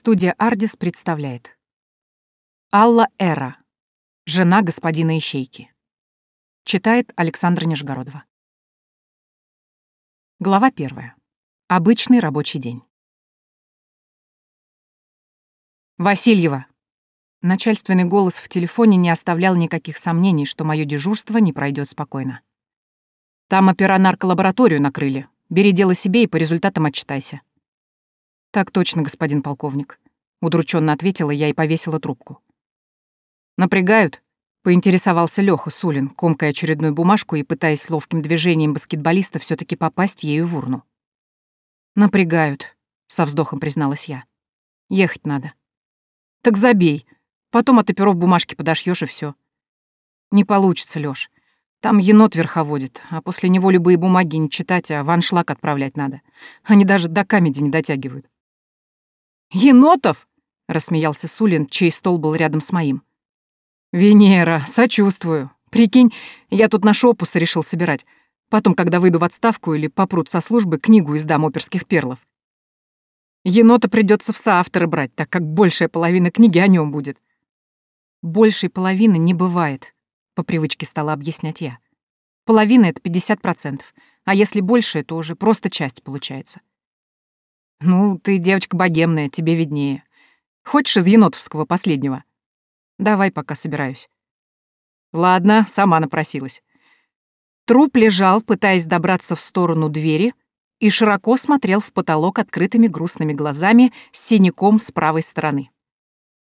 Студия «Ардис» представляет. Алла Эра. Жена господина Ищейки. Читает Александра Нижегородова. Глава первая. Обычный рабочий день. «Васильева!» Начальственный голос в телефоне не оставлял никаких сомнений, что мое дежурство не пройдет спокойно. «Там оперонарколабораторию накрыли. Бери дело себе и по результатам отчитайся. «Так точно, господин полковник», — удрученно ответила я и повесила трубку. «Напрягают?» — поинтересовался Лёха Сулин, комкая очередную бумажку и пытаясь ловким движением баскетболиста все таки попасть ею в урну. «Напрягают», — со вздохом призналась я. «Ехать надо». «Так забей. Потом от оперов бумажки подошьешь и все. «Не получится, Лёш. Там енот верховодит, а после него любые бумаги не читать, а в аншлаг отправлять надо. Они даже до камеди не дотягивают. «Енотов?» — рассмеялся Сулин, чей стол был рядом с моим. «Венера, сочувствую. Прикинь, я тут наш опус решил собирать. Потом, когда выйду в отставку или попрут со службы, книгу издам оперских перлов. Енота придется в соавторы брать, так как большая половина книги о нем будет. Большей половины не бывает, по привычке стала объяснять я. Половина — это 50%, а если больше, то уже просто часть получается. «Ну, ты девочка богемная, тебе виднее. Хочешь из енотовского последнего?» «Давай, пока собираюсь». «Ладно, сама напросилась». Труп лежал, пытаясь добраться в сторону двери, и широко смотрел в потолок открытыми грустными глазами с синяком с правой стороны.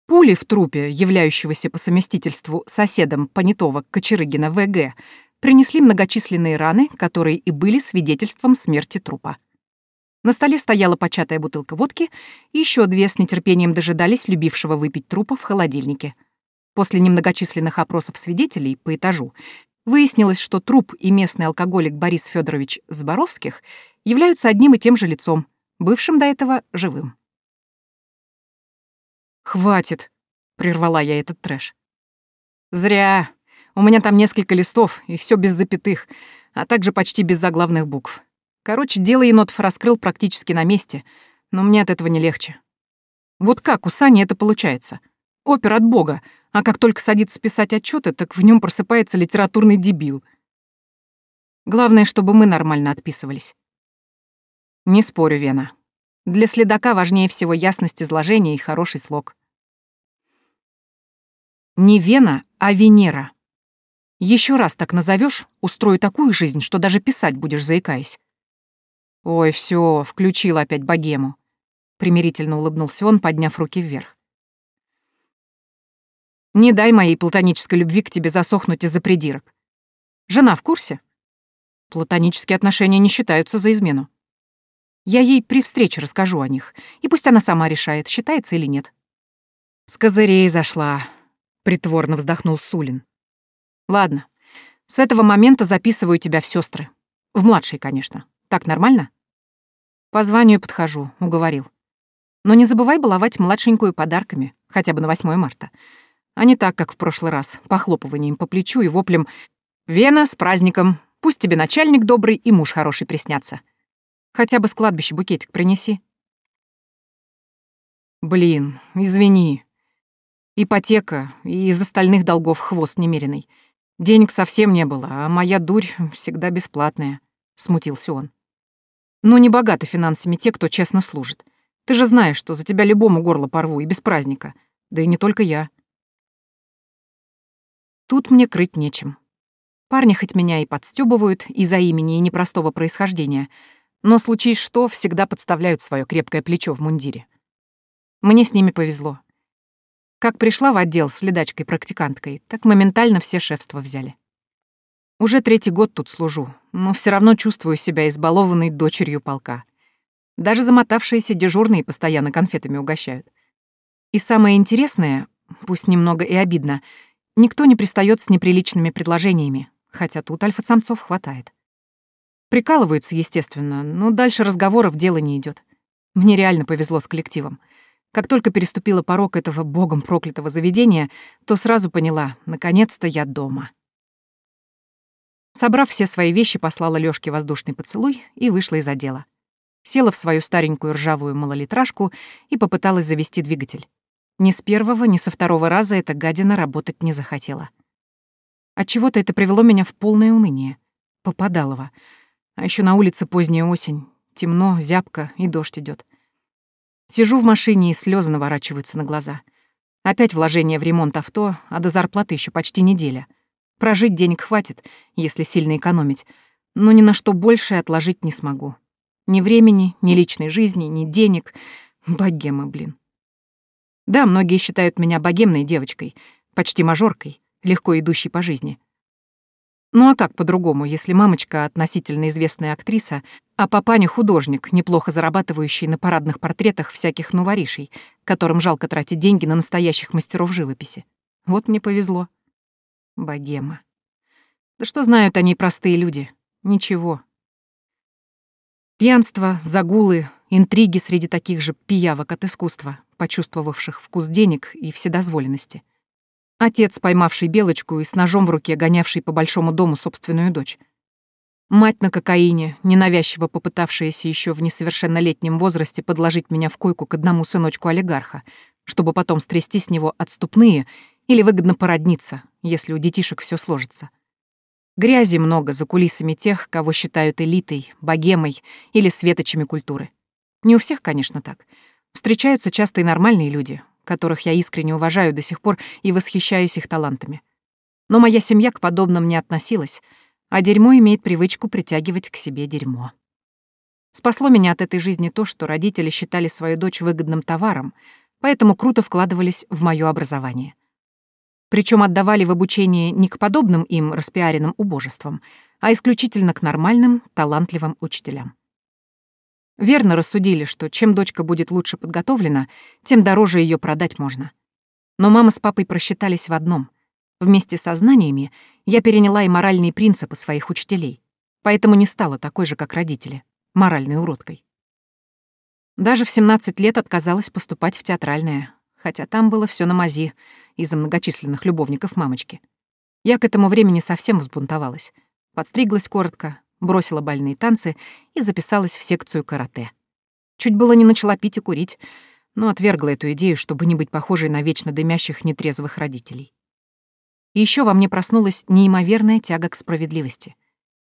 Пули в трупе, являющегося по совместительству соседом понятого Кочерыгина ВГ, принесли многочисленные раны, которые и были свидетельством смерти трупа. На столе стояла початая бутылка водки, и еще две с нетерпением дожидались любившего выпить трупа в холодильнике. После немногочисленных опросов свидетелей по этажу выяснилось, что труп и местный алкоголик Борис Федорович Зборовских являются одним и тем же лицом, бывшим до этого живым. «Хватит», — прервала я этот трэш. «Зря. У меня там несколько листов, и все без запятых, а также почти без заглавных букв. Короче, дело енотов раскрыл практически на месте, но мне от этого не легче. Вот как у Сани это получается? Опер от бога, а как только садится писать отчеты, так в нем просыпается литературный дебил. Главное, чтобы мы нормально отписывались. Не спорю, Вена. Для следака важнее всего ясность изложения и хороший слог. Не Вена, а Венера. Еще раз так назовешь, устрою такую жизнь, что даже писать будешь заикаясь. «Ой, все, включил опять богему», — примирительно улыбнулся он, подняв руки вверх. «Не дай моей платонической любви к тебе засохнуть из-за придирок. Жена в курсе?» «Платонические отношения не считаются за измену. Я ей при встрече расскажу о них, и пусть она сама решает, считается или нет». «С козырей зашла», — притворно вздохнул Сулин. «Ладно, с этого момента записываю тебя в сестры. В младшей, конечно. Так нормально? По званию подхожу, уговорил. Но не забывай баловать младшенькую подарками, хотя бы на 8 марта. А не так, как в прошлый раз, похлопыванием по плечу и воплем «Вена, с праздником! Пусть тебе начальник добрый и муж хороший приснятся. Хотя бы с кладбища букетик принеси». «Блин, извини. Ипотека и из остальных долгов хвост немеренный. Денег совсем не было, а моя дурь всегда бесплатная», — смутился он. Но не богаты финансами те, кто честно служит. Ты же знаешь, что за тебя любому горло порву и без праздника. Да и не только я. Тут мне крыть нечем. Парни хоть меня и подстёбывают из-за имени и непростого происхождения, но случись что, всегда подставляют свое крепкое плечо в мундире. Мне с ними повезло. Как пришла в отдел с ледачкой-практиканткой, так моментально все шефства взяли. Уже третий год тут служу, но все равно чувствую себя избалованной дочерью полка. Даже замотавшиеся дежурные постоянно конфетами угощают. И самое интересное, пусть немного и обидно, никто не пристает с неприличными предложениями, хотя тут альфа-самцов хватает. Прикалываются, естественно, но дальше разговоров дело не идет. Мне реально повезло с коллективом. Как только переступила порог этого богом проклятого заведения, то сразу поняла, наконец-то я дома. Собрав все свои вещи, послала Лёшке воздушный поцелуй и вышла из отдела. Села в свою старенькую ржавую малолитражку и попыталась завести двигатель. Ни с первого, ни со второго раза эта гадина работать не захотела. Отчего-то это привело меня в полное уныние. Попадалово. А еще на улице поздняя осень. Темно, зябко и дождь идет. Сижу в машине, и слезы наворачиваются на глаза. Опять вложение в ремонт авто, а до зарплаты еще почти неделя. Прожить денег хватит, если сильно экономить, но ни на что больше отложить не смогу. Ни времени, ни личной жизни, ни денег. Богема, блин. Да, многие считают меня богемной девочкой, почти мажоркой, легко идущей по жизни. Ну а как по-другому, если мамочка относительно известная актриса, а папаня художник, неплохо зарабатывающий на парадных портретах всяких новоришей, которым жалко тратить деньги на настоящих мастеров живописи. Вот мне повезло. Богема. Да что знают они простые люди? Ничего. Пьянство, загулы, интриги среди таких же пиявок от искусства, почувствовавших вкус денег и вседозволенности. Отец, поймавший белочку и с ножом в руке гонявший по большому дому собственную дочь. Мать на кокаине, ненавязчиво попытавшаяся еще в несовершеннолетнем возрасте подложить меня в койку к одному сыночку олигарха, чтобы потом стрясти с него отступные или выгодно породниться, если у детишек все сложится. Грязи много за кулисами тех, кого считают элитой, богемой или светочами культуры. Не у всех, конечно, так. Встречаются часто и нормальные люди, которых я искренне уважаю до сих пор и восхищаюсь их талантами. Но моя семья к подобным не относилась, а дерьмо имеет привычку притягивать к себе дерьмо. Спасло меня от этой жизни то, что родители считали свою дочь выгодным товаром, поэтому круто вкладывались в моё образование. Причем отдавали в обучение не к подобным им распиаренным убожествам, а исключительно к нормальным, талантливым учителям. Верно рассудили, что чем дочка будет лучше подготовлена, тем дороже ее продать можно. Но мама с папой просчитались в одном. Вместе со знаниями я переняла и моральные принципы своих учителей, поэтому не стала такой же, как родители, моральной уродкой. Даже в 17 лет отказалась поступать в театральное, хотя там было все на мази из-за многочисленных любовников мамочки. Я к этому времени совсем взбунтовалась. Подстриглась коротко, бросила бальные танцы и записалась в секцию карате. Чуть было не начала пить и курить, но отвергла эту идею, чтобы не быть похожей на вечно дымящих нетрезвых родителей. И еще во мне проснулась неимоверная тяга к справедливости.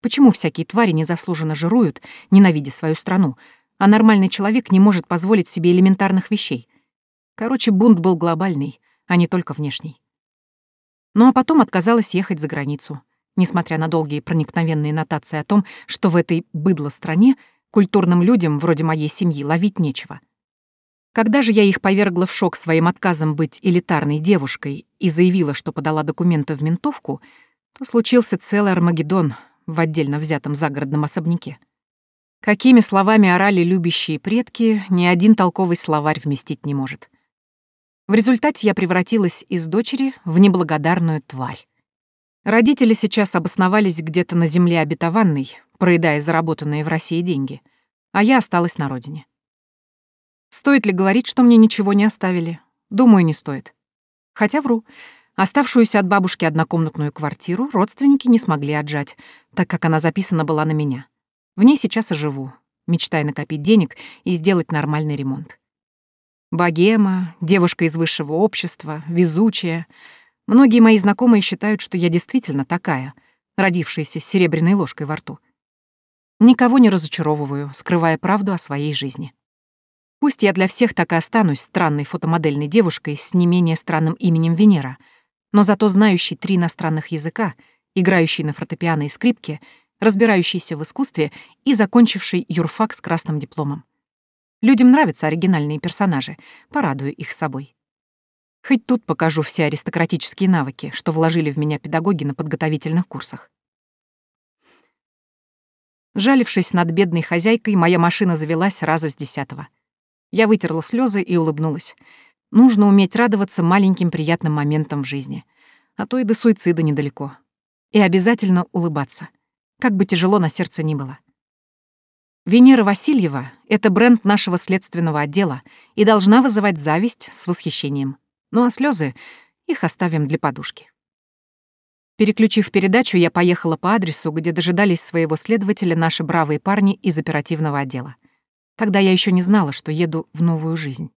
Почему всякие твари незаслуженно жируют, ненавидя свою страну, а нормальный человек не может позволить себе элементарных вещей? Короче, бунт был глобальный, а не только внешний. Ну а потом отказалась ехать за границу — несмотря на долгие проникновенные нотации о том, что в этой быдло-стране культурным людям, вроде моей семьи, ловить нечего. Когда же я их повергла в шок своим отказом быть элитарной девушкой и заявила, что подала документы в ментовку, то случился целый Армагеддон в отдельно взятом загородном особняке. Какими словами орали любящие предки, ни один толковый словарь вместить не может. В результате я превратилась из дочери в неблагодарную тварь. Родители сейчас обосновались где-то на земле обетованной, проедая заработанные в России деньги, а я осталась на родине. Стоит ли говорить, что мне ничего не оставили? Думаю, не стоит. Хотя вру. Оставшуюся от бабушки однокомнатную квартиру родственники не смогли отжать, так как она записана была на меня. В ней сейчас и живу, мечтая накопить денег и сделать нормальный ремонт. Богема, девушка из высшего общества, везучая — Многие мои знакомые считают, что я действительно такая, родившаяся с серебряной ложкой во рту. Никого не разочаровываю, скрывая правду о своей жизни. Пусть я для всех так и останусь странной фотомодельной девушкой с не менее странным именем Венера, но зато знающей три иностранных языка, играющей на фортепиано и скрипке, разбирающейся в искусстве и закончившей юрфак с красным дипломом. Людям нравятся оригинальные персонажи, порадую их собой. Хоть тут покажу все аристократические навыки, что вложили в меня педагоги на подготовительных курсах. Жалившись над бедной хозяйкой, моя машина завелась раза с десятого. Я вытерла слезы и улыбнулась. Нужно уметь радоваться маленьким приятным моментам в жизни. А то и до суицида недалеко. И обязательно улыбаться. Как бы тяжело на сердце ни было. Венера Васильева — это бренд нашего следственного отдела и должна вызывать зависть с восхищением. Ну а слезы их оставим для подушки. Переключив передачу, я поехала по адресу, где дожидались своего следователя наши бравые парни из оперативного отдела. Тогда я еще не знала, что еду в новую жизнь.